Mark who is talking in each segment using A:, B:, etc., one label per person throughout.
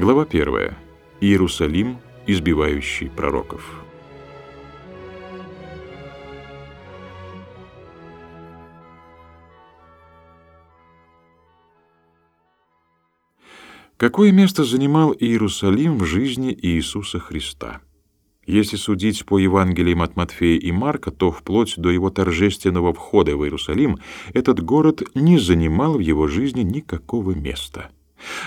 A: Глава 1. Иерусалим, избивающий пророков. Какое место занимал Иерусалим в жизни Иисуса Христа? Если судить по Евангелиям от Матфея и Марка, то вплоть до его торжественного входа в Иерусалим этот город не занимал в его жизни никакого места.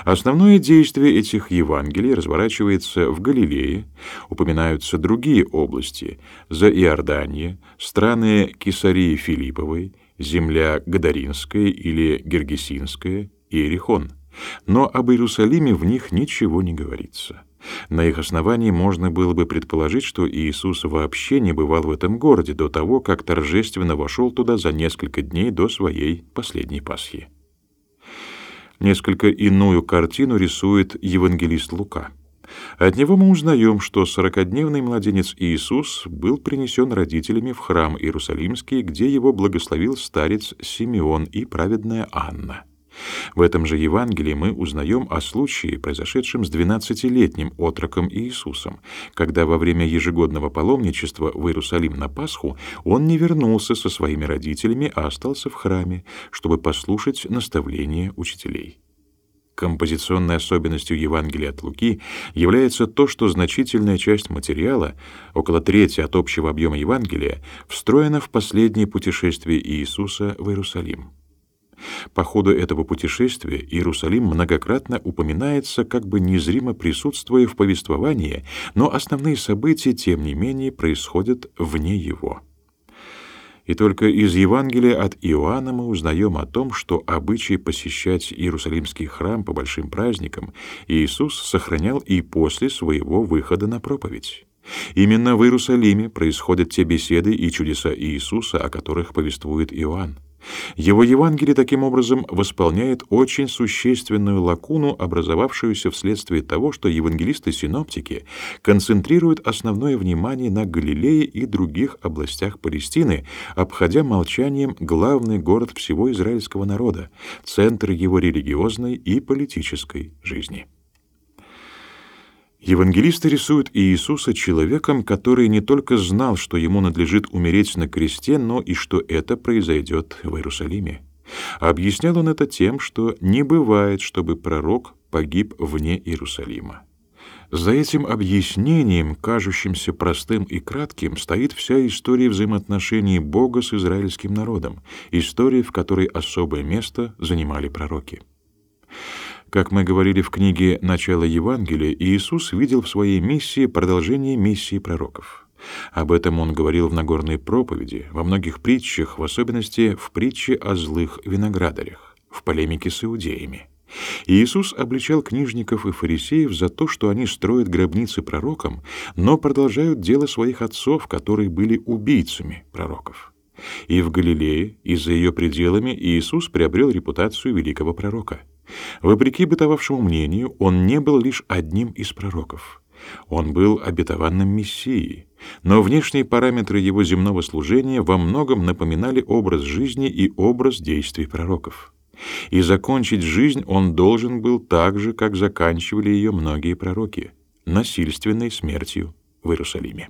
A: Основное действие этих Евангелий разворачивается в Галилее, упоминаются другие области – за Иордания, страны Кесарии Филипповой, земля Гадаринская или Гергесинская, Иерихон. Но об Иерусалиме в них ничего не говорится. На их основании можно было бы предположить, что Иисус вообще не бывал в этом городе до того, как торжественно вошел туда за несколько дней до своей последней Пасхи. Несколько иную картину рисует евангелист Лука. От него мы узнаем, что сорокодневный младенец Иисус был принесен родителями в храм Иерусалимский, где его благословил старец Симеон и праведная Анна. В этом же Евангелии мы узнаем о случае, произошедшем с двенадцатилетним отроком Иисусом, когда во время ежегодного паломничества в Иерусалим на Пасху он не вернулся со своими родителями, а остался в храме, чтобы послушать наставления учителей. Композиционной особенностью Евангелия от Луки является то, что значительная часть материала, около трети от общего объема Евангелия, встроена в последнее путешествие Иисуса в Иерусалим. По ходу этого путешествия Иерусалим многократно упоминается, как бы незримо присутствуя в повествовании, но основные события, тем не менее, происходят вне его. И только из Евангелия от Иоанна мы узнаем о том, что обычай посещать Иерусалимский храм по большим праздникам Иисус сохранял и после своего выхода на проповедь. Именно в Иерусалиме происходят те беседы и чудеса Иисуса, о которых повествует Иоанн. Его Евангелие таким образом восполняет очень существенную лакуну, образовавшуюся вследствие того, что евангелисты-синоптики концентрируют основное внимание на Галилее и других областях Палестины, обходя молчанием главный город всего израильского народа, центр его религиозной и политической жизни. Евангелисты рисуют Иисуса человеком, который не только знал, что ему надлежит умереть на кресте, но и что это произойдет в Иерусалиме. Объяснял он это тем, что не бывает, чтобы пророк погиб вне Иерусалима. За этим объяснением, кажущимся простым и кратким, стоит вся история взаимоотношений Бога с израильским народом, история, в которой особое место занимали пророки. Как мы говорили в книге «Начало Евангелия», Иисус видел в своей миссии продолжение миссии пророков. Об этом он говорил в Нагорной проповеди, во многих притчах, в особенности в притче о злых виноградарях, в полемике с иудеями. Иисус обличал книжников и фарисеев за то, что они строят гробницы пророкам, но продолжают дело своих отцов, которые были убийцами пророков. И в Галилее, и за ее пределами Иисус приобрел репутацию великого пророка — Вопреки бытовавшему мнению, он не был лишь одним из пророков. Он был обетованным Мессией, но внешние параметры его земного служения во многом напоминали образ жизни и образ действий пророков. И закончить жизнь он должен был так же, как заканчивали ее многие пророки — насильственной смертью в Иерусалиме.